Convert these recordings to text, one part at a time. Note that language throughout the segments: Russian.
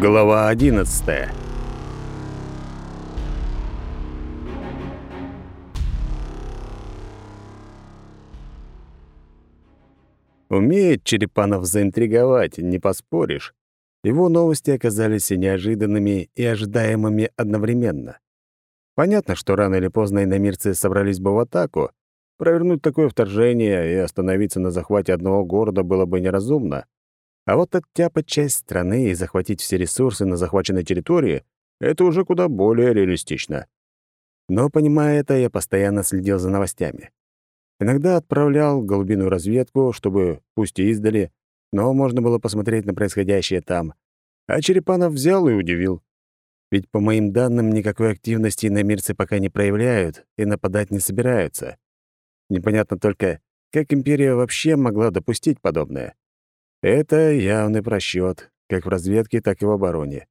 Глава 11. Умеет Черепанов заинтриговать, не поспоришь. Его новости оказались и неожиданными, и ожидаемыми одновременно. Понятно, что рано или поздно иномирцы собрались бы в атаку. Провернуть такое вторжение и остановиться на захвате одного города было бы неразумно. А вот оттяпать часть страны и захватить все ресурсы на захваченной территории — это уже куда более реалистично. Но, понимая это, я постоянно следил за новостями. Иногда отправлял голубиную разведку, чтобы, пусть и издали, но можно было посмотреть на происходящее там. А Черепанов взял и удивил. Ведь, по моим данным, никакой активности иномирцы пока не проявляют и нападать не собираются. Непонятно только, как империя вообще могла допустить подобное. Это явный просчет, как в разведке, так и в обороне.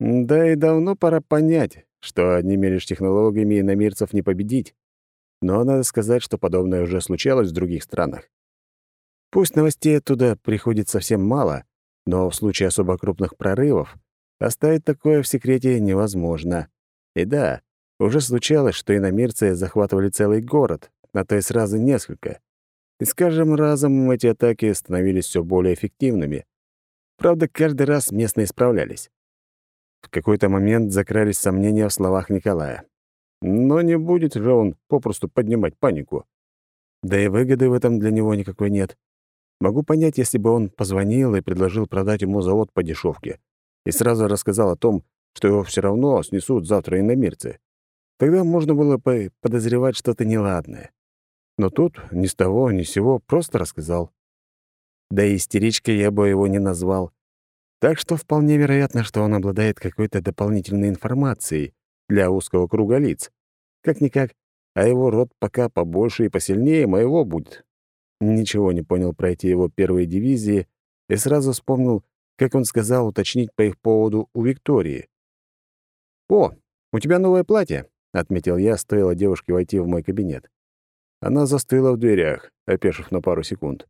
Да и давно пора понять, что одними лишь технологиями иномирцев не победить. Но надо сказать, что подобное уже случалось в других странах. Пусть новостей оттуда приходит совсем мало, но в случае особо крупных прорывов оставить такое в секрете невозможно. И да, уже случалось, что иномирцы захватывали целый город, а то и сразу несколько. И с каждым разом эти атаки становились все более эффективными. Правда, каждый раз местные справлялись. В какой-то момент закрались сомнения в словах Николая. Но не будет же он попросту поднимать панику. Да и выгоды в этом для него никакой нет. Могу понять, если бы он позвонил и предложил продать ему завод по дешевке и сразу рассказал о том, что его все равно снесут завтра иномирцы. Тогда можно было бы подозревать что-то неладное. Но тут ни с того, ни с сего просто рассказал. Да и истеричкой я бы его не назвал. Так что вполне вероятно, что он обладает какой-то дополнительной информацией для узкого круга лиц. Как-никак, а его род пока побольше и посильнее моего будет. Ничего не понял про эти его первые дивизии и сразу вспомнил, как он сказал уточнить по их поводу у Виктории. «О, у тебя новое платье», — отметил я, стоило девушке войти в мой кабинет. Она застыла в дверях, опешив на пару секунд.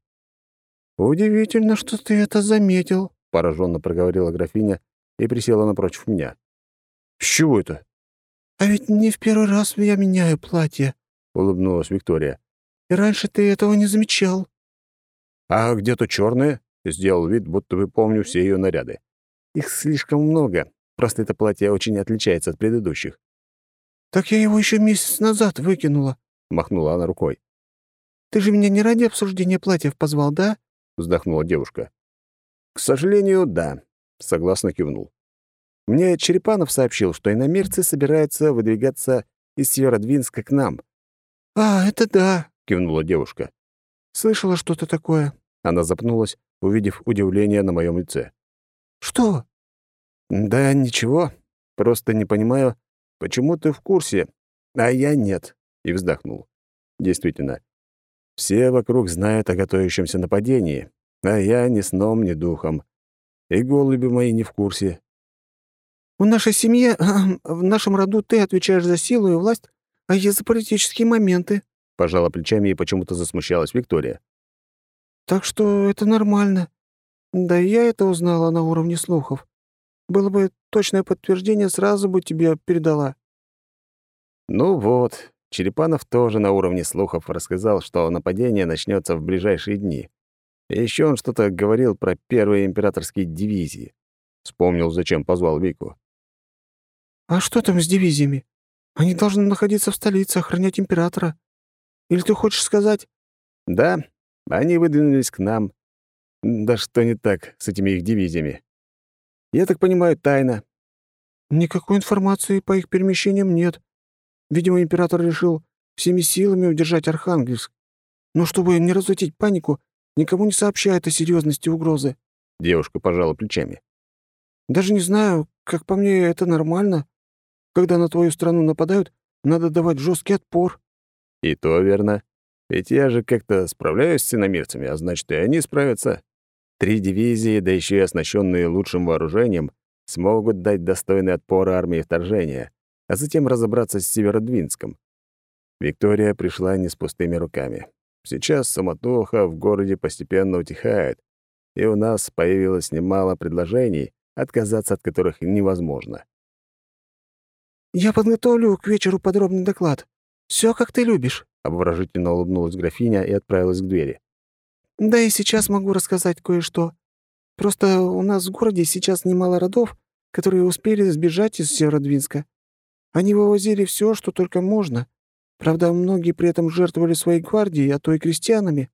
«Удивительно, что ты это заметил», — пораженно проговорила графиня и присела напротив меня. «С чего это?» «А ведь не в первый раз я меняю платье», — улыбнулась Виктория. «И раньше ты этого не замечал». «А где-то черное?» — сделал вид, будто вы помню все ее наряды. «Их слишком много, просто это платье очень отличается от предыдущих». «Так я его еще месяц назад выкинула», — махнула она рукой. «Ты же меня не ради обсуждения платьев позвал, да?» — вздохнула девушка. «К сожалению, да», — согласно кивнул. «Мне Черепанов сообщил, что иномерцы собираются выдвигаться из Северодвинска к нам». «А, это да», — кивнула девушка. «Слышала что-то такое». Она запнулась, увидев удивление на моем лице. «Что?» «Да ничего. Просто не понимаю, почему ты в курсе, а я нет и вздохнул. Действительно, все вокруг знают о готовящемся нападении, а я ни сном, ни духом. И голуби мои не в курсе. «В нашей семье, в нашем роду ты отвечаешь за силу и власть, а я за политические моменты», — пожала плечами и почему-то засмущалась Виктория. «Так что это нормально. Да я это узнала на уровне слухов. Было бы точное подтверждение, сразу бы тебе передала». «Ну вот, Черепанов тоже на уровне слухов рассказал, что нападение начнется в ближайшие дни. И еще он что-то говорил про первые императорские дивизии. Вспомнил, зачем позвал Вику. «А что там с дивизиями? Они должны находиться в столице, охранять императора. Или ты хочешь сказать...» «Да, они выдвинулись к нам. Да что не так с этими их дивизиями? Я так понимаю, тайна». «Никакой информации по их перемещениям нет. Видимо, император решил всеми силами удержать Архангельск. Но чтобы не разутить панику, никому не сообщает о серьезности угрозы. Девушка пожала плечами. Даже не знаю, как по мне, это нормально. Когда на твою страну нападают, надо давать жесткий отпор. И то верно. Ведь я же как-то справляюсь с иномирцами, а значит, и они справятся. Три дивизии, да еще и оснащенные лучшим вооружением, смогут дать достойный отпор армии вторжения а затем разобраться с Северодвинском. Виктория пришла не с пустыми руками. Сейчас самотоха в городе постепенно утихает, и у нас появилось немало предложений, отказаться от которых невозможно. «Я подготовлю к вечеру подробный доклад. Все, как ты любишь», — обворожительно улыбнулась графиня и отправилась к двери. «Да и сейчас могу рассказать кое-что. Просто у нас в городе сейчас немало родов, которые успели сбежать из Северодвинска. Они вывозили все, что только можно. Правда, многие при этом жертвовали своей гвардией, а то и крестьянами».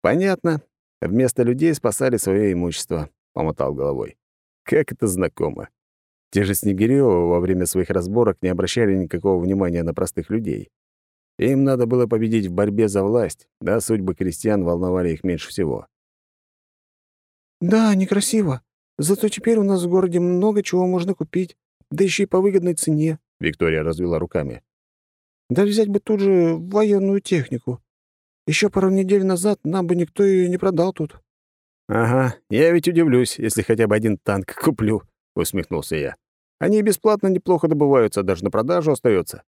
«Понятно. Вместо людей спасали свое имущество», — помотал головой. «Как это знакомо. Те же Снегирёвы во время своих разборок не обращали никакого внимания на простых людей. Им надо было победить в борьбе за власть, да судьбы крестьян волновали их меньше всего. «Да, некрасиво. Зато теперь у нас в городе много чего можно купить, да еще и по выгодной цене», — Виктория развела руками. «Да взять бы тут же военную технику. Еще пару недель назад нам бы никто ее не продал тут». «Ага, я ведь удивлюсь, если хотя бы один танк куплю», — усмехнулся я. Они бесплатно неплохо добываются, даже на продажу остается.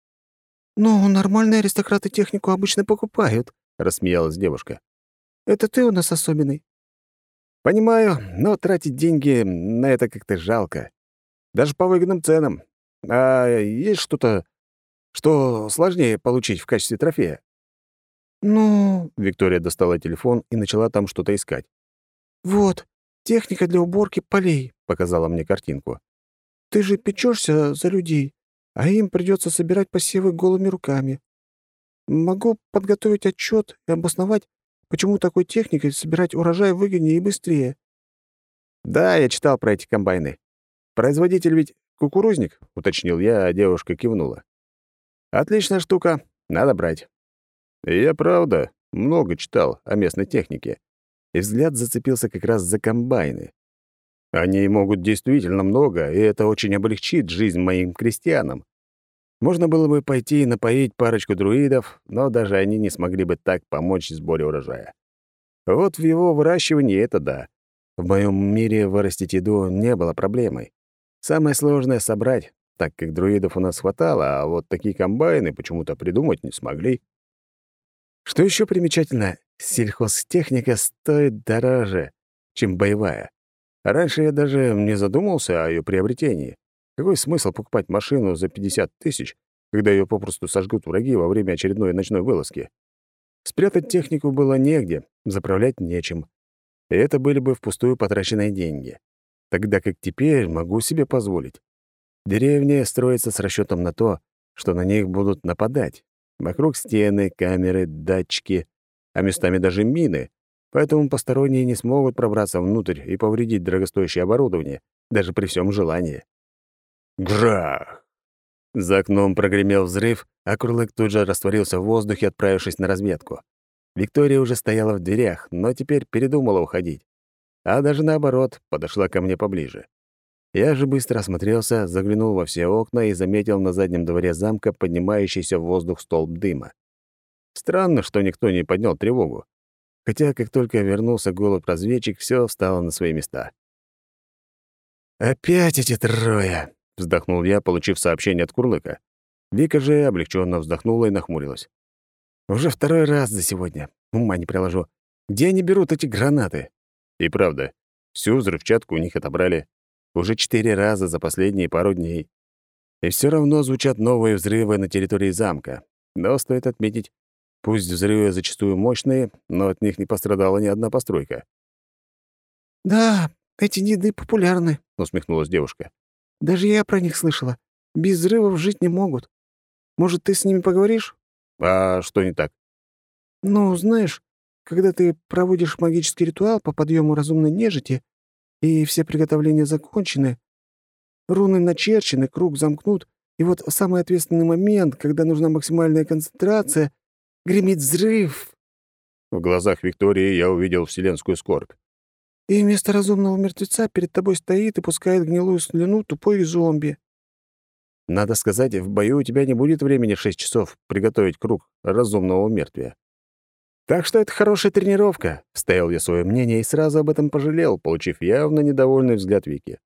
«Ну, нормальные аристократы технику обычно покупают», — рассмеялась девушка. «Это ты у нас особенный». «Понимаю, но тратить деньги на это как-то жалко. Даже по выгодным ценам. А есть что-то, что сложнее получить в качестве трофея?» «Ну...» — Виктория достала телефон и начала там что-то искать. «Вот, техника для уборки полей», — показала мне картинку. Ты же печешься за людей, а им придется собирать посевы голыми руками. Могу подготовить отчет и обосновать, почему такой техникой собирать урожай выгоднее и быстрее. Да, я читал про эти комбайны. Производитель ведь кукурузник, уточнил я, а девушка кивнула. Отличная штука, надо брать. Я правда много читал о местной технике, и взгляд зацепился как раз за комбайны. Они могут действительно много, и это очень облегчит жизнь моим крестьянам. Можно было бы пойти и напоить парочку друидов, но даже они не смогли бы так помочь сборе урожая. Вот в его выращивании это да. В моем мире вырастить еду не было проблемой. Самое сложное — собрать, так как друидов у нас хватало, а вот такие комбайны почему-то придумать не смогли. Что еще примечательно, сельхозтехника стоит дороже, чем боевая. Раньше я даже не задумывался о ее приобретении. Какой смысл покупать машину за 50 тысяч, когда ее попросту сожгут враги во время очередной ночной вылазки? Спрятать технику было негде, заправлять нечем. И это были бы впустую потраченные деньги. Тогда как теперь могу себе позволить. Деревня строится с расчетом на то, что на них будут нападать. Вокруг стены, камеры, датчики, а местами даже мины, поэтому посторонние не смогут пробраться внутрь и повредить дорогостоящее оборудование, даже при всем желании. Грах! За окном прогремел взрыв, а Курлык тут же растворился в воздухе, отправившись на разведку. Виктория уже стояла в дверях, но теперь передумала уходить. А даже наоборот, подошла ко мне поближе. Я же быстро осмотрелся, заглянул во все окна и заметил на заднем дворе замка поднимающийся в воздух столб дыма. Странно, что никто не поднял тревогу. Хотя, как только вернулся голубь-разведчик, все встало на свои места. «Опять эти трое!» — вздохнул я, получив сообщение от Курлыка. Вика же облегченно вздохнула и нахмурилась. «Уже второй раз за сегодня. Ума не приложу. Где они берут эти гранаты?» И правда, всю взрывчатку у них отобрали. Уже четыре раза за последние пару дней. И все равно звучат новые взрывы на территории замка. Но стоит отметить, Пусть взрывы зачастую мощные, но от них не пострадала ни одна постройка. «Да, эти деды популярны», — усмехнулась девушка. «Даже я про них слышала. Без взрывов жить не могут. Может, ты с ними поговоришь?» «А что не так?» «Ну, знаешь, когда ты проводишь магический ритуал по подъему разумной нежити, и все приготовления закончены, руны начерчены, круг замкнут, и вот самый ответственный момент, когда нужна максимальная концентрация, Гремит взрыв!» В глазах Виктории я увидел вселенскую скорбь. «И вместо разумного мертвеца перед тобой стоит и пускает гнилую слюну тупой зомби». «Надо сказать, в бою у тебя не будет времени шесть часов приготовить круг разумного мертвия. Так что это хорошая тренировка», — вставил я свое мнение и сразу об этом пожалел, получив явно недовольный взгляд Вики.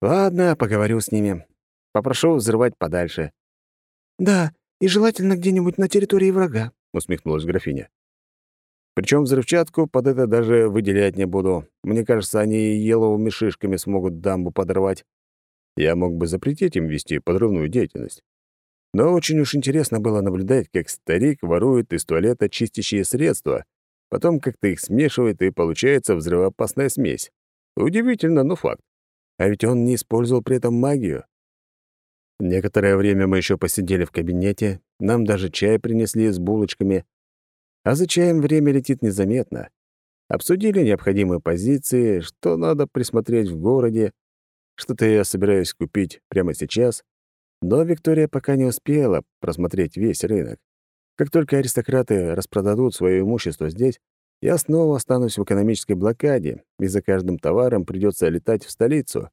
«Ладно, поговорю с ними. Попрошу взрывать подальше». «Да, и желательно где-нибудь на территории врага», — усмехнулась графиня. Причем взрывчатку под это даже выделять не буду. Мне кажется, они еловыми шишками смогут дамбу подорвать. Я мог бы запретить им вести подрывную деятельность. Но очень уж интересно было наблюдать, как старик ворует из туалета чистящие средства, потом как-то их смешивает, и получается взрывоопасная смесь. Удивительно, но факт. А ведь он не использовал при этом магию. Некоторое время мы еще посидели в кабинете, нам даже чай принесли с булочками, а за чаем время летит незаметно. Обсудили необходимые позиции, что надо присмотреть в городе. Что-то я собираюсь купить прямо сейчас. Но Виктория пока не успела просмотреть весь рынок. Как только аристократы распродадут свое имущество здесь, я снова останусь в экономической блокаде, и за каждым товаром придется летать в столицу.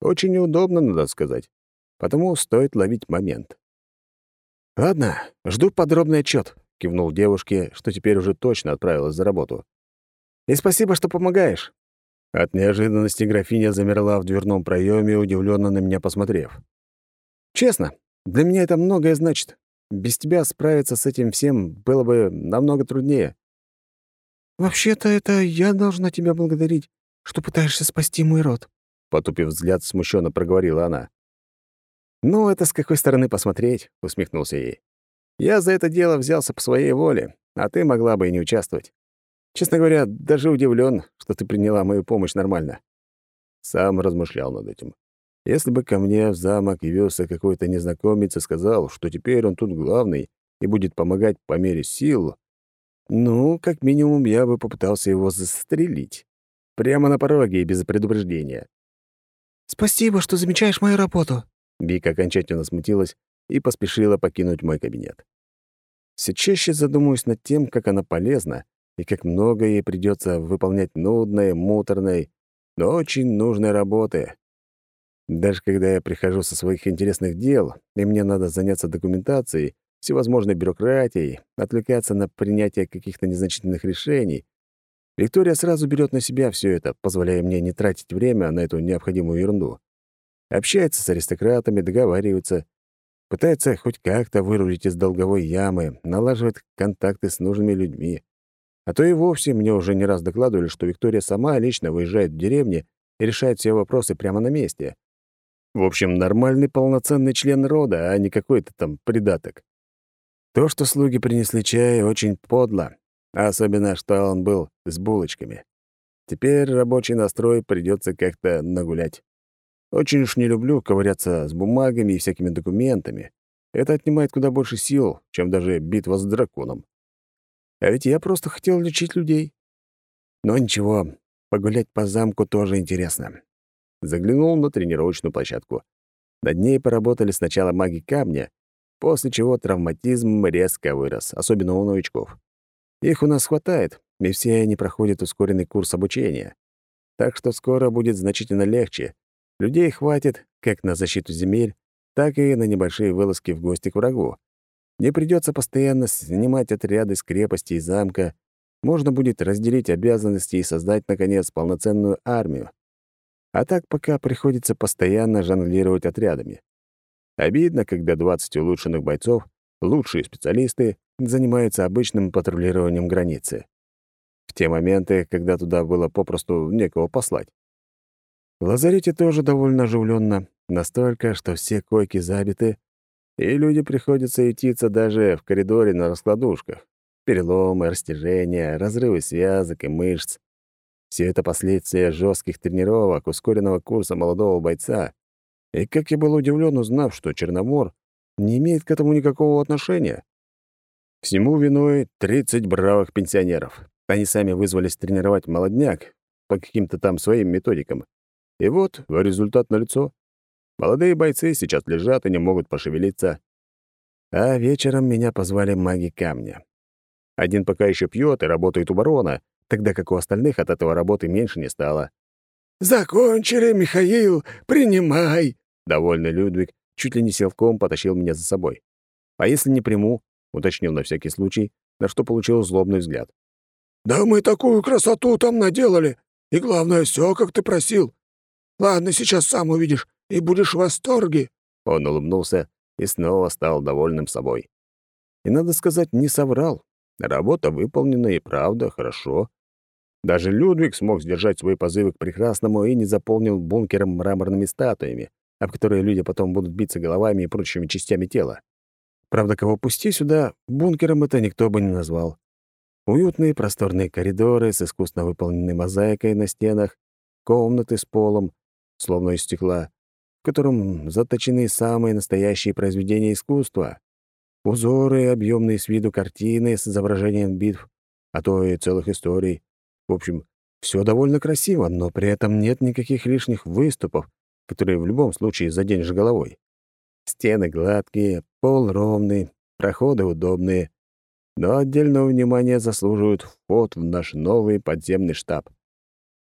Очень неудобно, надо сказать. Потому стоит ловить момент. «Ладно, жду подробный отчет кивнул девушке, что теперь уже точно отправилась за работу. «И спасибо, что помогаешь». От неожиданности графиня замерла в дверном проеме, удивленно на меня посмотрев. «Честно, для меня это многое значит. Без тебя справиться с этим всем было бы намного труднее». «Вообще-то это я должна тебя благодарить, что пытаешься спасти мой род», потупив взгляд, смущенно проговорила она. «Ну, это с какой стороны посмотреть?» — усмехнулся ей. Я за это дело взялся по своей воле, а ты могла бы и не участвовать. Честно говоря, даже удивлен, что ты приняла мою помощь нормально. Сам размышлял над этим. Если бы ко мне в замок явился какой-то незнакомец и сказал, что теперь он тут главный и будет помогать по мере сил, ну, как минимум, я бы попытался его застрелить. Прямо на пороге и без предупреждения. «Спасибо, что замечаешь мою работу». Бика окончательно смутилась и поспешила покинуть мой кабинет. Все чаще задумываюсь над тем, как она полезна и как много ей придется выполнять нудной, муторной, но очень нужной работы. Даже когда я прихожу со своих интересных дел, и мне надо заняться документацией, всевозможной бюрократией, отвлекаться на принятие каких-то незначительных решений, Виктория сразу берет на себя все это, позволяя мне не тратить время на эту необходимую ерунду. Общается с аристократами, договаривается, Пытается хоть как-то вырулить из долговой ямы, налаживает контакты с нужными людьми. А то и вовсе мне уже не раз докладывали, что Виктория сама лично выезжает в деревни и решает все вопросы прямо на месте. В общем, нормальный полноценный член рода, а не какой-то там придаток. То, что слуги принесли чай, очень подло, особенно, что он был с булочками. Теперь рабочий настрой придется как-то нагулять. Очень уж не люблю ковыряться с бумагами и всякими документами. Это отнимает куда больше сил, чем даже битва с драконом. А ведь я просто хотел лечить людей. Но ничего, погулять по замку тоже интересно. Заглянул на тренировочную площадку. Над ней поработали сначала маги камня, после чего травматизм резко вырос, особенно у новичков. Их у нас хватает, и все они проходят ускоренный курс обучения. Так что скоро будет значительно легче, Людей хватит как на защиту земель, так и на небольшие вылазки в гости к врагу. Не придется постоянно снимать отряды с крепости и замка. Можно будет разделить обязанности и создать, наконец, полноценную армию. А так пока приходится постоянно жонглировать отрядами. Обидно, когда 20 улучшенных бойцов, лучшие специалисты, занимаются обычным патрулированием границы. В те моменты, когда туда было попросту некого послать. В лазарете тоже довольно оживленно, настолько, что все койки забиты, и люди приходится ютиться даже в коридоре на раскладушках. Переломы, растяжения, разрывы связок и мышц. Все это последствия жестких тренировок, ускоренного курса молодого бойца. И как я был удивлен, узнав, что Черномор не имеет к этому никакого отношения. Всему виной 30 бравых пенсионеров. Они сами вызвались тренировать молодняк по каким-то там своим методикам. И вот результат налицо. Молодые бойцы сейчас лежат и не могут пошевелиться. А вечером меня позвали маги камня. Один пока еще пьет и работает у барона, тогда как у остальных от этого работы меньше не стало. «Закончили, Михаил, принимай!» Довольный Людвиг чуть ли не силком потащил меня за собой. «А если не приму?» — уточнил на всякий случай, на что получил злобный взгляд. «Да мы такую красоту там наделали! И главное, все, как ты просил. Ладно, сейчас сам увидишь и будешь в восторге». Он улыбнулся и снова стал довольным собой. И, надо сказать, не соврал. Работа выполнена и правда хорошо. Даже Людвиг смог сдержать свои позывы к прекрасному и не заполнил бункером мраморными статуями, об которые люди потом будут биться головами и прочими частями тела. Правда, кого пусти сюда, бункером это никто бы не назвал. Уютные просторные коридоры с искусно выполненной мозаикой на стенах, комнаты с полом, словно из стекла, в котором заточены самые настоящие произведения искусства. Узоры, объемные с виду картины с изображением битв, а то и целых историй. В общем, все довольно красиво, но при этом нет никаких лишних выступов, которые в любом случае заденешь головой. Стены гладкие, пол ровный, проходы удобные. Но отдельного внимания заслуживают вход в наш новый подземный штаб.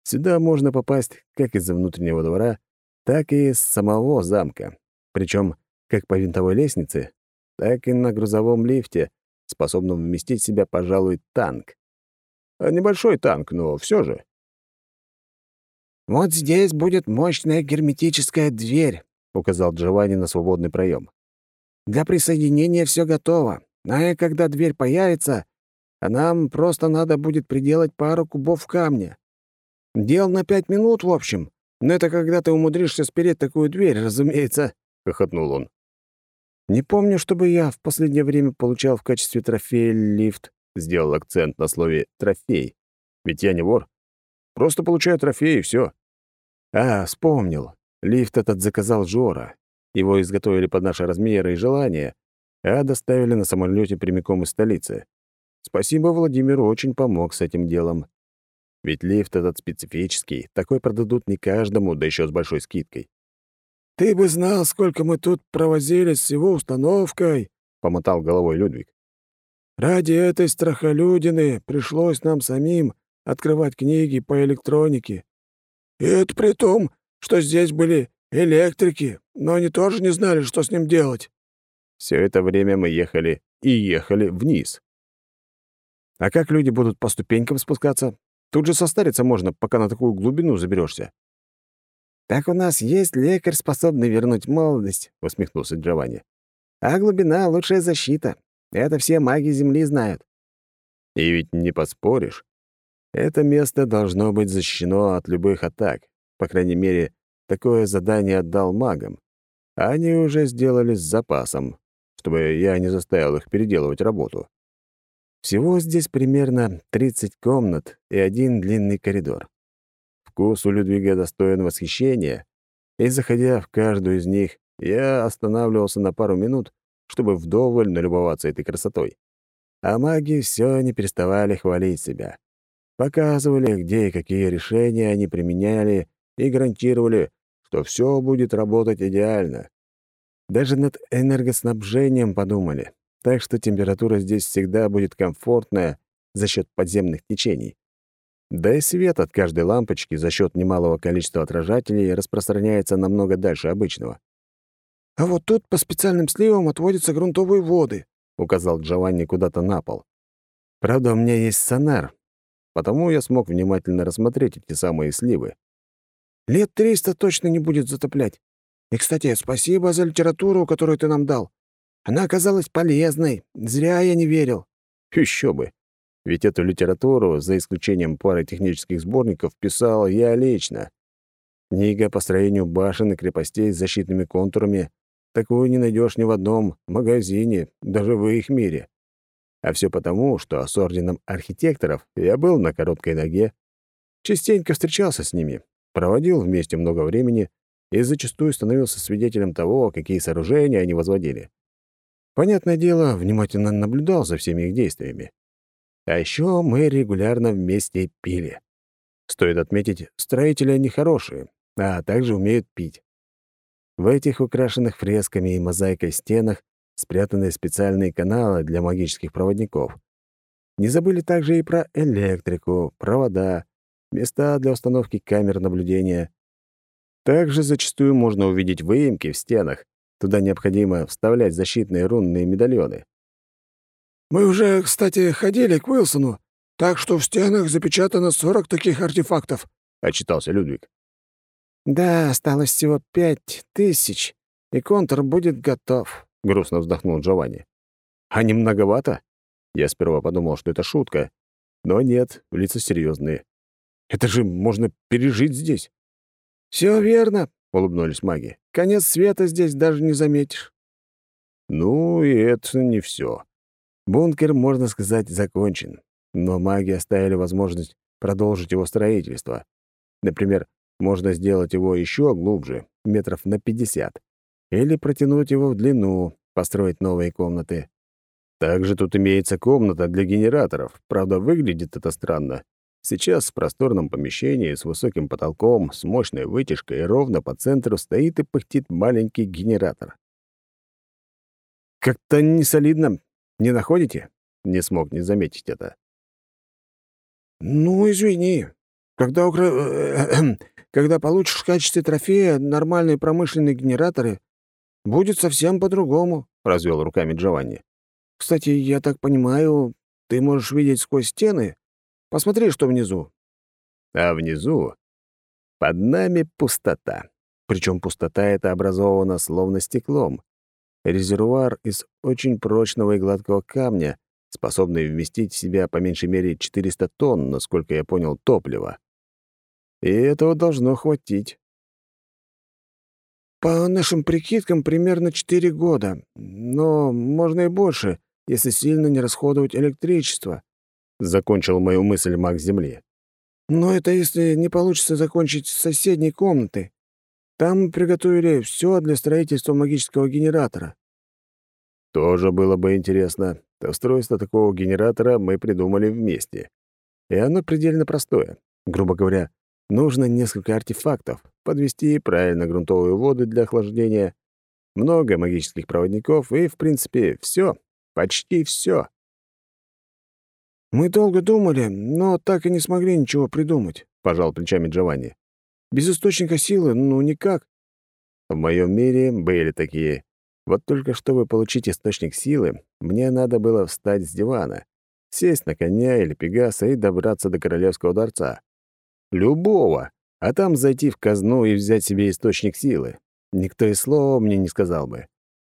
Сюда можно попасть как из-за внутреннего двора, так и из самого замка. Причем как по винтовой лестнице, так и на грузовом лифте, способном вместить в себя, пожалуй, танк. А небольшой танк, но все же. «Вот здесь будет мощная герметическая дверь», — указал Джованни на свободный проем. «Для присоединения все готово, а когда дверь появится, нам просто надо будет приделать пару кубов камня. Дел на пять минут, в общем, но это когда ты умудришься спереть такую дверь, разумеется», — хохотнул он. «Не помню, чтобы я в последнее время получал в качестве трофея лифт», — сделал акцент на слове «трофей». «Ведь я не вор. Просто получаю трофей, и все. «А, вспомнил. Лифт этот заказал Жора. Его изготовили под наши размеры и желания, а доставили на самолете прямиком из столицы. Спасибо Владимиру, очень помог с этим делом. Ведь лифт этот специфический, такой продадут не каждому, да еще с большой скидкой. «Ты бы знал, сколько мы тут провозились с его установкой», — помотал головой Людвиг. «Ради этой страхолюдины пришлось нам самим открывать книги по электронике. И это при том, что здесь были электрики, но они тоже не знали, что с ним делать». Все это время мы ехали и ехали вниз. А как люди будут по ступенькам спускаться? Тут же состариться можно, пока на такую глубину заберешься. «Так у нас есть лекарь, способный вернуть молодость», — усмехнулся Джованни. «А глубина — лучшая защита. Это все маги Земли знают». И ведь не поспоришь. Это место должно быть защищено от любых атак. По крайней мере, такое задание отдал магам. Они уже сделали с запасом, чтобы я не заставил их переделывать работу. Всего здесь примерно 30 комнат и один длинный коридор. Вкус у Людвига достоин восхищения, и, заходя в каждую из них, я останавливался на пару минут, чтобы вдоволь налюбоваться этой красотой. А маги все не переставали хвалить себя. Показывали, где и какие решения они применяли, и гарантировали, что все будет работать идеально. Даже над энергоснабжением подумали, так что температура здесь всегда будет комфортная за счет подземных течений. Да и свет от каждой лампочки за счет немалого количества отражателей распространяется намного дальше обычного. «А вот тут по специальным сливам отводятся грунтовые воды», — указал Джованни куда-то на пол. «Правда, у меня есть сонар, потому я смог внимательно рассмотреть эти самые сливы. «Лет триста точно не будет затоплять. И, кстати, спасибо за литературу, которую ты нам дал. Она оказалась полезной. Зря я не верил». Еще бы. Ведь эту литературу, за исключением пары технических сборников, писал я лично. Книга по строению башен и крепостей с защитными контурами. Такую не найдешь ни в одном магазине, даже в их мире. А все потому, что с орденом архитекторов я был на короткой ноге, частенько встречался с ними, проводил вместе много времени и зачастую становился свидетелем того, какие сооружения они возводили. Понятное дело, внимательно наблюдал за всеми их действиями. А еще мы регулярно вместе пили. Стоит отметить, строители они хорошие, а также умеют пить. В этих украшенных фресками и мозаикой стенах спрятаны специальные каналы для магических проводников. Не забыли также и про электрику, провода, места для установки камер наблюдения. Также зачастую можно увидеть выемки в стенах. Туда необходимо вставлять защитные рунные медальоны. Мы уже, кстати, ходили к Уилсону, так что в стенах запечатано 40 таких артефактов», — отчитался Людвиг. «Да, осталось всего пять тысяч, и контур будет готов», — грустно вздохнул Джованни. «А не многовато?» Я сперва подумал, что это шутка, но нет, лица серьезные. Это же можно пережить здесь. Все верно, улыбнулись маги. Конец света здесь даже не заметишь. Ну и это не все. Бункер, можно сказать, закончен, но маги оставили возможность продолжить его строительство. Например, можно сделать его еще глубже, метров на 50, или протянуть его в длину, построить новые комнаты. Также тут имеется комната для генераторов. Правда, выглядит это странно. Сейчас в просторном помещении с высоким потолком, с мощной вытяжкой и ровно по центру стоит и пыхтит маленький генератор. «Как-то не солидно, не находите?» Не смог не заметить это. «Ну, извини. Когда, укра... Когда получишь в качестве трофея нормальные промышленные генераторы, будет совсем по-другому», — развел руками Джованни. «Кстати, я так понимаю, ты можешь видеть сквозь стены? Посмотри, что внизу». А внизу под нами пустота. Причем пустота эта образована словно стеклом. Резервуар из очень прочного и гладкого камня, способный вместить в себя по меньшей мере 400 тонн, насколько я понял, топлива. И этого должно хватить. По нашим прикидкам, примерно 4 года. Но можно и больше, если сильно не расходовать электричество. Закончил мою мысль маг Земли. Но это если не получится закончить с соседней комнаты. Там приготовили все для строительства магического генератора. Тоже было бы интересно. Устройство такого генератора мы придумали вместе. И оно предельно простое. Грубо говоря, нужно несколько артефактов, подвести правильно грунтовые воды для охлаждения, много магических проводников и, в принципе, все, почти все. «Мы долго думали, но так и не смогли ничего придумать», — пожал плечами Джованни. «Без источника силы, ну никак». В моем мире были такие. Вот только чтобы получить источник силы, мне надо было встать с дивана, сесть на коня или пегаса и добраться до королевского дворца. Любого, а там зайти в казну и взять себе источник силы. Никто и слова мне не сказал бы.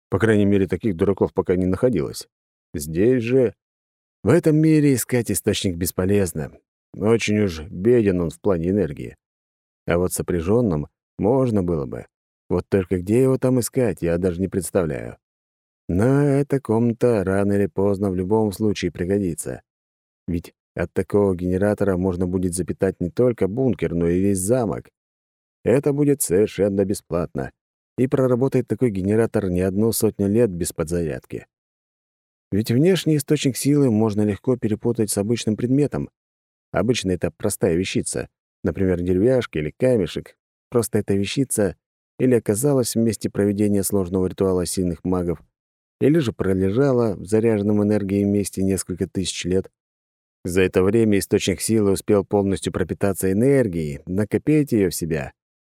По крайней мере, таких дураков пока не находилось. Здесь же... В этом мире искать источник бесполезно. Очень уж беден он в плане энергии. А вот сопряженным можно было бы. Вот только где его там искать, я даже не представляю. Но эта комната рано или поздно в любом случае пригодится. Ведь от такого генератора можно будет запитать не только бункер, но и весь замок. Это будет совершенно бесплатно. И проработает такой генератор не одну сотню лет без подзарядки. Ведь внешний источник силы можно легко перепутать с обычным предметом. Обычно это простая вещица, например, деревяшка или камешек. Просто эта вещица или оказалась в месте проведения сложного ритуала сильных магов, или же пролежала в заряженном энергией месте несколько тысяч лет. За это время источник силы успел полностью пропитаться энергией, накопить ее в себя,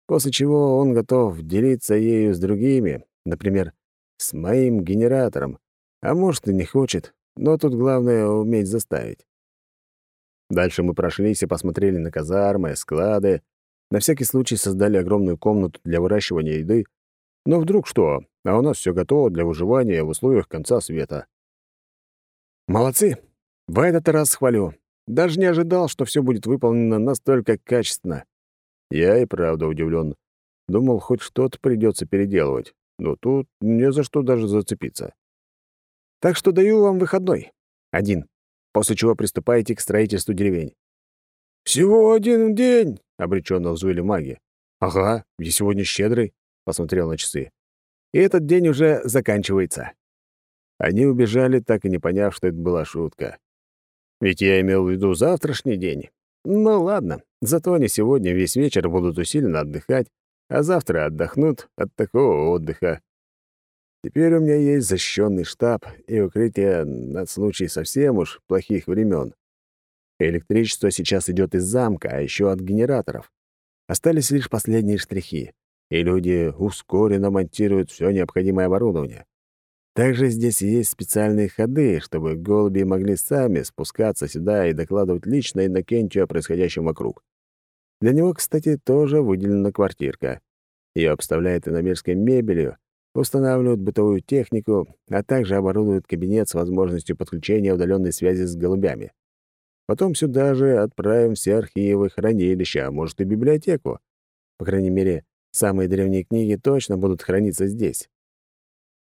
после чего он готов делиться ею с другими, например, с моим генератором, а может и не хочет, но тут главное — уметь заставить. Дальше мы прошлись и посмотрели на казармы, склады, на всякий случай создали огромную комнату для выращивания еды. Но вдруг что? А у нас все готово для выживания в условиях конца света. Молодцы! В этот раз хвалю. Даже не ожидал, что все будет выполнено настолько качественно. Я и правда удивлен. Думал, хоть что-то придется переделывать. Но тут не за что даже зацепиться. Так что даю вам выходной. Один. После чего приступаете к строительству деревень. «Всего один день!» — обреченно взвыли маги. «Ага, я сегодня щедрый», — посмотрел на часы. «И этот день уже заканчивается». Они убежали, так и не поняв, что это была шутка. Ведь я имел в виду завтрашний день. Ну ладно, зато они сегодня весь вечер будут усиленно отдыхать, а завтра отдохнут от такого отдыха. Теперь у меня есть защищенный штаб и укрытие на случай совсем уж плохих времен. Электричество сейчас идет из замка, а еще от генераторов. Остались лишь последние штрихи, и люди ускоренно монтируют все необходимое оборудование. Также здесь есть специальные ходы, чтобы голуби могли сами спускаться сюда и докладывать лично Иннокентию о происходящем вокруг. Для него, кстати, тоже выделена квартирка. Ее обставляют иномерской мебелью, устанавливают бытовую технику, а также оборудуют кабинет с возможностью подключения удаленной связи с голубями. Потом сюда же отправим все архивы, хранилища, а может и библиотеку. По крайней мере, самые древние книги точно будут храниться здесь.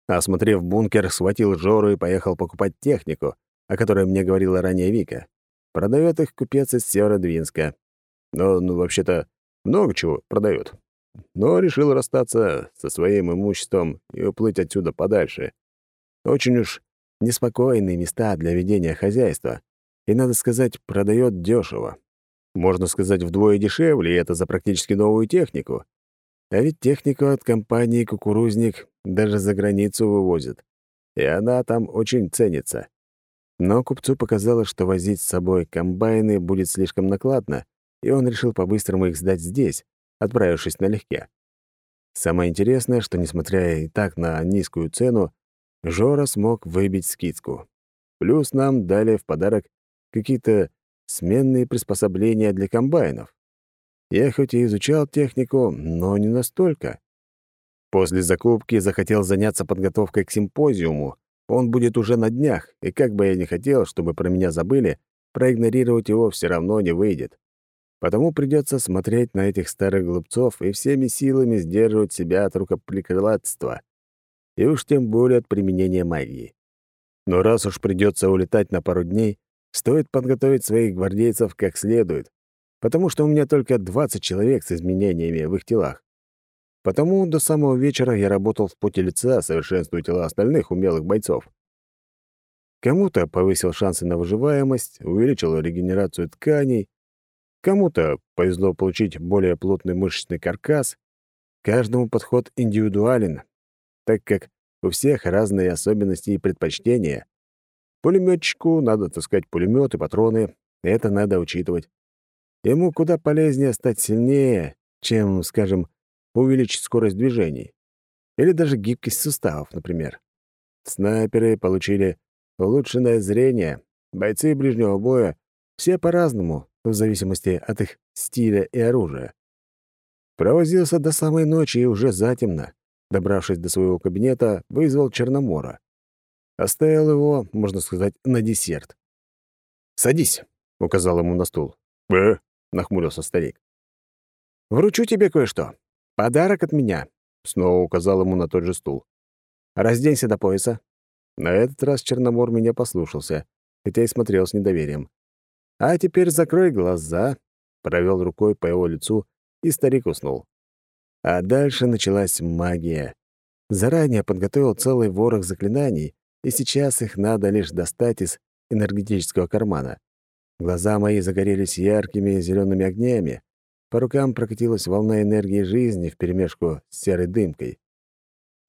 Осмотрев бункер, схватил Жору и поехал покупать технику, о которой мне говорила ранее Вика. Продает их купец из Северодвинска. Но, ну, вообще-то, много чего продает. Но решил расстаться со своим имуществом и уплыть отсюда подальше. Очень уж неспокойные места для ведения хозяйства. И, надо сказать, продает дешево. Можно сказать, вдвое дешевле, и это за практически новую технику. А ведь технику от компании «Кукурузник» даже за границу вывозят. И она там очень ценится. Но купцу показалось, что возить с собой комбайны будет слишком накладно, и он решил по-быстрому их сдать здесь, отправившись налегке. Самое интересное, что, несмотря и так на низкую цену, Жора смог выбить скидку. Плюс нам дали в подарок какие-то сменные приспособления для комбайнов. Я хоть и изучал технику, но не настолько. После закупки захотел заняться подготовкой к симпозиуму. Он будет уже на днях, и как бы я ни хотел, чтобы про меня забыли, проигнорировать его все равно не выйдет. Потому придется смотреть на этих старых глупцов и всеми силами сдерживать себя от рукоприкладства. И уж тем более от применения магии. Но раз уж придется улетать на пару дней, стоит подготовить своих гвардейцев как следует, потому что у меня только 20 человек с изменениями в их телах. Потому до самого вечера я работал в поте лица, совершенствуя тела остальных умелых бойцов. Кому-то повысил шансы на выживаемость, увеличил регенерацию тканей, кому-то повезло получить более плотный мышечный каркас. Каждому подход индивидуален, так как у всех разные особенности и предпочтения. Пулеметчику надо таскать пулемет и патроны, это надо учитывать. Ему куда полезнее стать сильнее, чем, скажем, увеличить скорость движений. Или даже гибкость суставов, например. Снайперы получили улучшенное зрение, бойцы ближнего боя — все по-разному, в зависимости от их стиля и оружия. Провозился до самой ночи и уже затемно. Добравшись до своего кабинета, вызвал Черномора. Оставил его, можно сказать, на десерт. «Садись», — указал ему на стул. «Э?» нахмурился старик. «Вручу тебе кое-что. Подарок от меня», — снова указал ему на тот же стул. «Разденься до пояса». На этот раз Черномор меня послушался, хотя и смотрел с недоверием. «А теперь закрой глаза», — провел рукой по его лицу, и старик уснул. А дальше началась магия. Заранее подготовил целый ворох заклинаний, и сейчас их надо лишь достать из энергетического кармана. Глаза мои загорелись яркими зелеными огнями. По рукам прокатилась волна энергии жизни вперемешку с серой дымкой.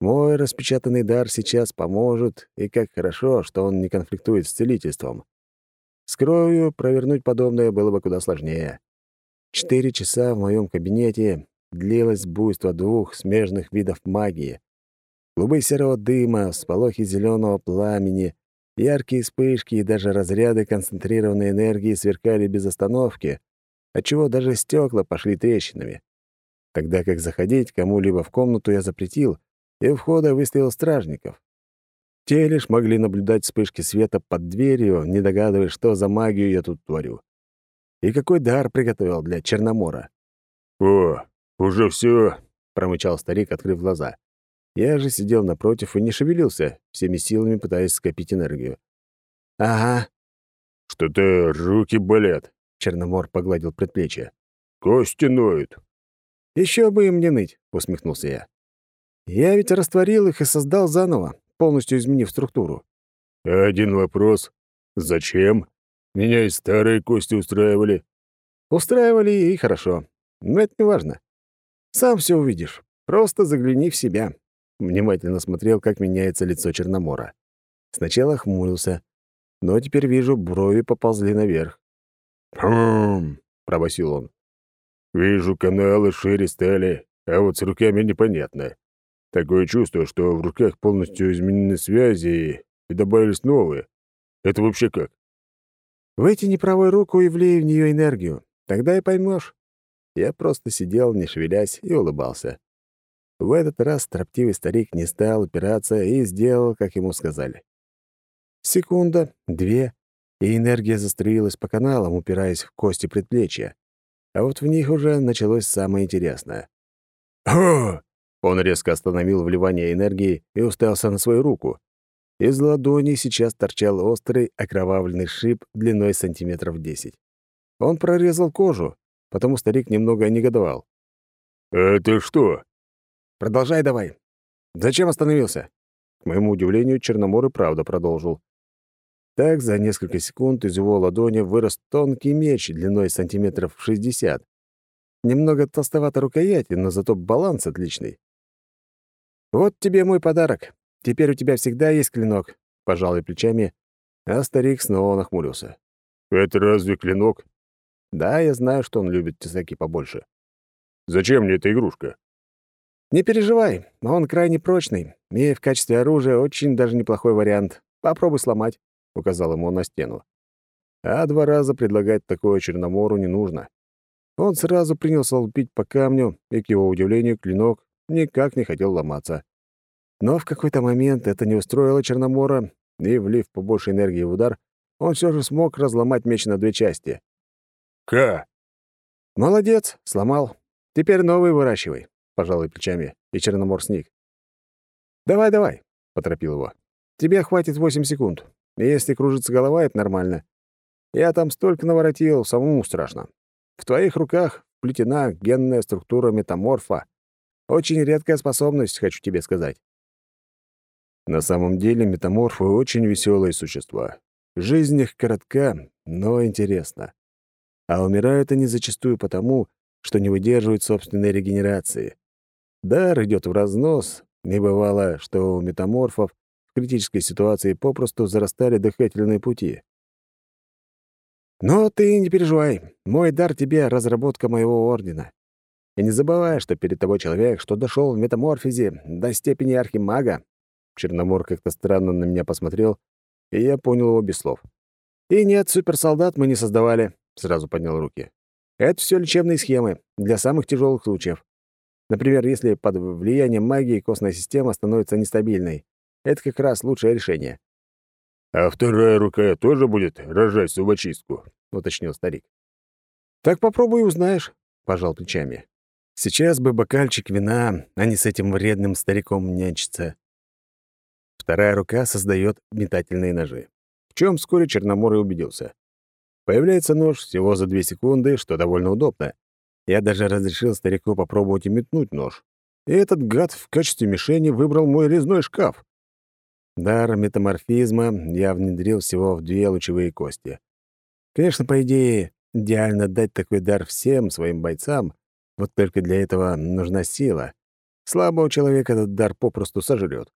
Мой распечатанный дар сейчас поможет, и как хорошо, что он не конфликтует с целительством. С кровью провернуть подобное было бы куда сложнее. Четыре часа в моем кабинете длилось буйство двух смежных видов магии. Клубы серого дыма, сполохи зеленого пламени Яркие вспышки и даже разряды концентрированной энергии сверкали без остановки, отчего даже стекла пошли трещинами. Тогда как заходить кому-либо в комнату я запретил, и у входа выставил стражников. Те лишь могли наблюдать вспышки света под дверью, не догадываясь, что за магию я тут творю. И какой дар приготовил для Черномора. «О, уже все, промычал старик, открыв глаза. Я же сидел напротив и не шевелился, всеми силами пытаясь скопить энергию. «Ага». «Что-то руки болят», — Черномор погладил предплечье. «Кости ноют». «Еще бы им не ныть», — усмехнулся я. «Я ведь растворил их и создал заново, полностью изменив структуру». «Один вопрос. Зачем? Меня и старые кости устраивали». «Устраивали и хорошо. Но это не важно. Сам все увидишь. Просто загляни в себя. Внимательно смотрел, как меняется лицо Черномора. Сначала хмурился, но теперь вижу, брови поползли наверх. «Хм!» — пробасил он. «Вижу, каналы шире стали, а вот с руками непонятно. Такое чувство, что в руках полностью изменены связи и добавились новые. Это вообще как?» «Вытяни правую руку и влей в нее энергию. Тогда и поймешь. Я просто сидел, не шевелясь, и улыбался. В этот раз строптивый старик не стал упираться и сделал, как ему сказали. Секунда, две, и энергия заструилась по каналам, упираясь в кости предплечья. А вот в них уже началось самое интересное. «О!» Он резко остановил вливание энергии и уставился на свою руку. Из ладони сейчас торчал острый окровавленный шип длиной сантиметров десять. Он прорезал кожу, потому старик немного негодовал. «Это что?» «Продолжай давай. Зачем остановился?» К моему удивлению, Черномор и правда продолжил. Так за несколько секунд из его ладони вырос тонкий меч длиной сантиметров шестьдесят. Немного толстовато рукояти, но зато баланс отличный. «Вот тебе мой подарок. Теперь у тебя всегда есть клинок», — пожал я плечами, а старик снова нахмурился. «Это разве клинок?» «Да, я знаю, что он любит тесаки побольше». «Зачем мне эта игрушка?» «Не переживай, он крайне прочный, и в качестве оружия очень даже неплохой вариант. Попробуй сломать» указал ему на стену. А два раза предлагать такое Черномору не нужно. Он сразу принялся лупить по камню, и, к его удивлению, клинок никак не хотел ломаться. Но в какой-то момент это не устроило Черномора, и, влив побольше энергии в удар, он все же смог разломать меч на две части. «Ка!» «Молодец, сломал. Теперь новый выращивай», — пожалуй плечами, и Черномор сник. «Давай, давай», — поторопил его. «Тебе хватит восемь секунд. Если кружится голова, это нормально. Я там столько наворотил, самому страшно. В твоих руках плетена генная структура метаморфа. Очень редкая способность, хочу тебе сказать. На самом деле метаморфы очень веселые существа. Жизнь их коротка, но интересна. А умирают они зачастую потому, что не выдерживают собственной регенерации. Дар идет в разнос, не бывало, что у метаморфов критической ситуации попросту зарастали дыхательные пути. Но ты не переживай. Мой дар тебе — разработка моего ордена. И не забывай, что перед тобой человек, что дошел в метаморфизе до степени архимага. Черномор как-то странно на меня посмотрел, и я понял его без слов. И нет, суперсолдат мы не создавали, сразу поднял руки. Это все лечебные схемы для самых тяжелых случаев. Например, если под влиянием магии костная система становится нестабильной, это как раз лучшее решение. «А вторая рука тоже будет рожать зубочистку?» — уточнил старик. «Так попробуй узнаешь», — пожал плечами. «Сейчас бы бокальчик вина, а не с этим вредным стариком нянчиться». Вторая рука создает метательные ножи. В чем вскоре Черномор и убедился. Появляется нож всего за две секунды, что довольно удобно. Я даже разрешил старику попробовать и метнуть нож. И этот гад в качестве мишени выбрал мой резной шкаф. Дар метаморфизма я внедрил всего в две лучевые кости. Конечно, по идее, идеально дать такой дар всем своим бойцам, вот только для этого нужна сила. Слабого человека этот дар попросту сожрет.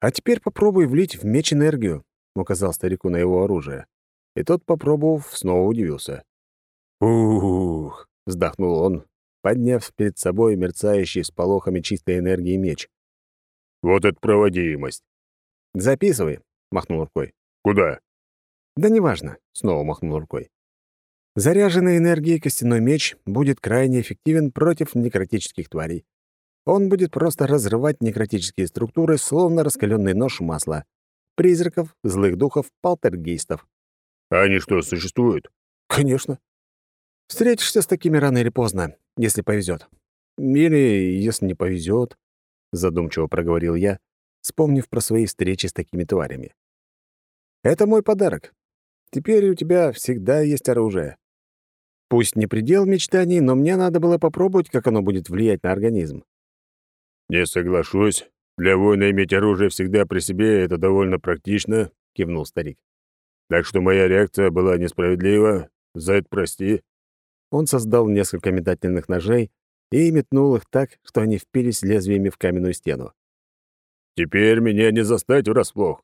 «А теперь попробуй влить в меч энергию», — указал старику на его оружие. И тот, попробовав, снова удивился. «Ух!» — вздохнул он, подняв перед собой мерцающий с полохами чистой энергии меч. «Вот это проводимость!» «Записывай», — махнул рукой. «Куда?» «Да неважно», — снова махнул рукой. Заряженный энергией костяной меч будет крайне эффективен против некротических тварей. Он будет просто разрывать некротические структуры, словно раскаленный нож масла. Призраков, злых духов, полтергейстов. А они что, существуют? Конечно. Встретишься с такими рано или поздно, если повезет. Или если не повезет, задумчиво проговорил я, вспомнив про свои встречи с такими тварями. «Это мой подарок. Теперь у тебя всегда есть оружие. Пусть не предел мечтаний, но мне надо было попробовать, как оно будет влиять на организм». «Не соглашусь. Для воина иметь оружие всегда при себе — это довольно практично», — кивнул старик. «Так что моя реакция была несправедлива. За это прости». Он создал несколько метательных ножей и метнул их так, что они впились лезвиями в каменную стену. Теперь меня не застать врасплох.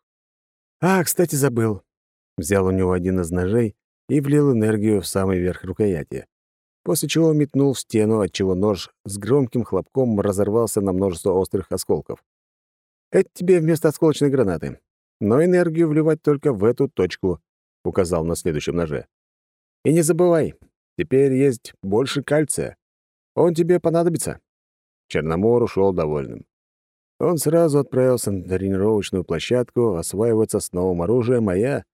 А, кстати, забыл. Взял у него один из ножей и влил энергию в самый верх рукояти, после чего метнул в стену, отчего нож с громким хлопком разорвался на множество острых осколков. «Это тебе вместо осколочной гранаты. Но энергию вливать только в эту точку», — указал на следующем ноже. «И не забывай, теперь есть больше кальция. Он тебе понадобится». Черномор ушел довольным. Он сразу отправился на тренировочную площадку осваиваться с новым оружием, а я...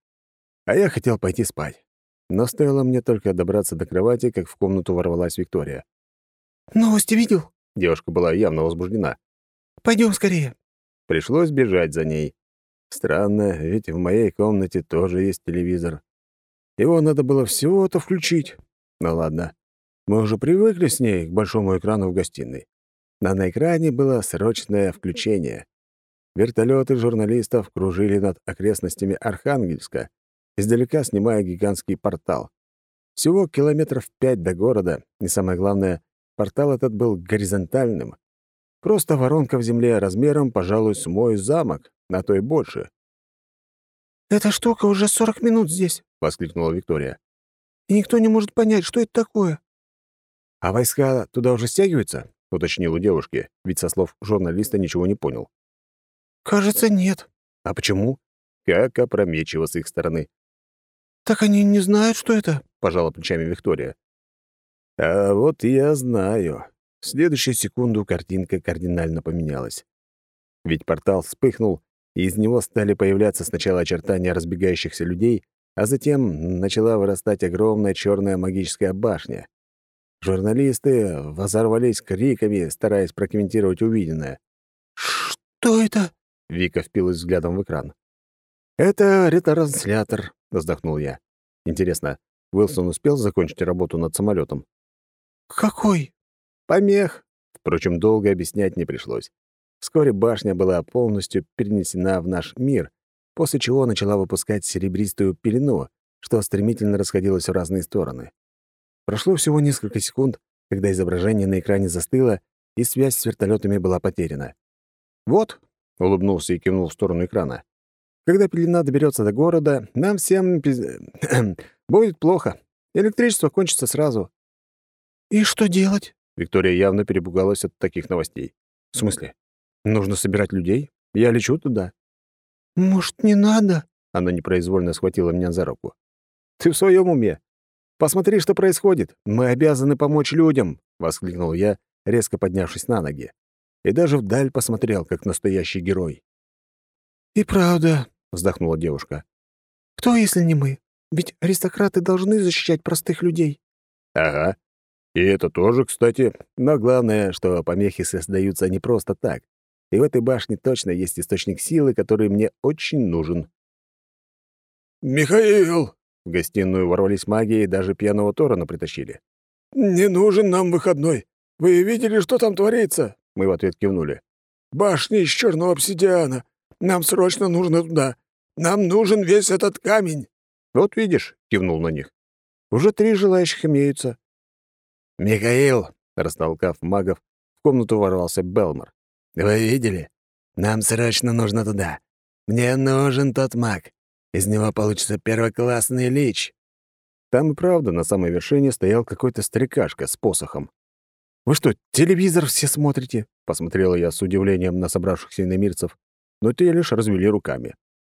А я хотел пойти спать. Но стоило мне только добраться до кровати, как в комнату ворвалась Виктория. «Новости видел?» Девушка была явно возбуждена. Пойдем скорее». Пришлось бежать за ней. Странно, ведь в моей комнате тоже есть телевизор. Его надо было всего-то включить. Ну ладно. Мы уже привыкли с ней к большому экрану в гостиной. Но на экране было срочное включение. Вертолеты журналистов кружили над окрестностями Архангельска, издалека снимая гигантский портал. Всего километров пять до города, и самое главное, портал этот был горизонтальным. Просто воронка в земле размером, пожалуй, с мой замок, на то и больше. «Эта штука уже сорок минут здесь», — воскликнула Виктория. «И никто не может понять, что это такое». «А войска туда уже стягиваются?» — уточнил у девушки, ведь со слов журналиста ничего не понял. «Кажется, нет». «А почему?» Как опрометчиво с их стороны. «Так они не знают, что это?» — пожала плечами Виктория. «А вот я знаю». В следующую секунду картинка кардинально поменялась. Ведь портал вспыхнул, и из него стали появляться сначала очертания разбегающихся людей, а затем начала вырастать огромная черная магическая башня. Журналисты взорвались криками, стараясь прокомментировать увиденное. «Что это?» — Вика впилась взглядом в экран. «Это ретранслятор», — вздохнул я. «Интересно, Уилсон успел закончить работу над самолетом? «Какой?» «Помех». Впрочем, долго объяснять не пришлось. Вскоре башня была полностью перенесена в наш мир, после чего начала выпускать серебристую пелену, что стремительно расходилось в разные стороны. Прошло всего несколько секунд, когда изображение на экране застыло, и связь с вертолетами была потеряна. «Вот», — улыбнулся и кивнул в сторону экрана, «когда пелена доберется до города, нам всем будет плохо. Электричество кончится сразу». «И что делать?» Виктория явно перепугалась от таких новостей. «В смысле? Нужно собирать людей? Я лечу туда». «Может, не надо?» Она непроизвольно схватила меня за руку. «Ты в своем уме? Посмотри, что происходит. Мы обязаны помочь людям!» — воскликнул я, резко поднявшись на ноги. И даже вдаль посмотрел, как настоящий герой. «И правда», — вздохнула девушка. «Кто, если не мы? Ведь аристократы должны защищать простых людей». «Ага. И это тоже, кстати. Но главное, что помехи создаются не просто так. И в этой башне точно есть источник силы, который мне очень нужен. «Михаил!» В гостиную ворвались маги и даже пьяного Торана притащили. «Не нужен нам выходной. Вы видели, что там творится?» Мы в ответ кивнули. «Башня из черного обсидиана. Нам срочно нужно туда. Нам нужен весь этот камень». «Вот видишь», — кивнул на них. «Уже три желающих имеются». «Михаил!» — растолкав магов, в комнату ворвался Белмор. «Вы видели? Нам срочно нужно туда. Мне нужен тот маг. Из него получится первоклассный лич». Там и правда на самой вершине стоял какой-то старикашка с посохом. «Вы что, телевизор все смотрите?» — посмотрела я с удивлением на собравшихся иномирцев, но те лишь развели руками.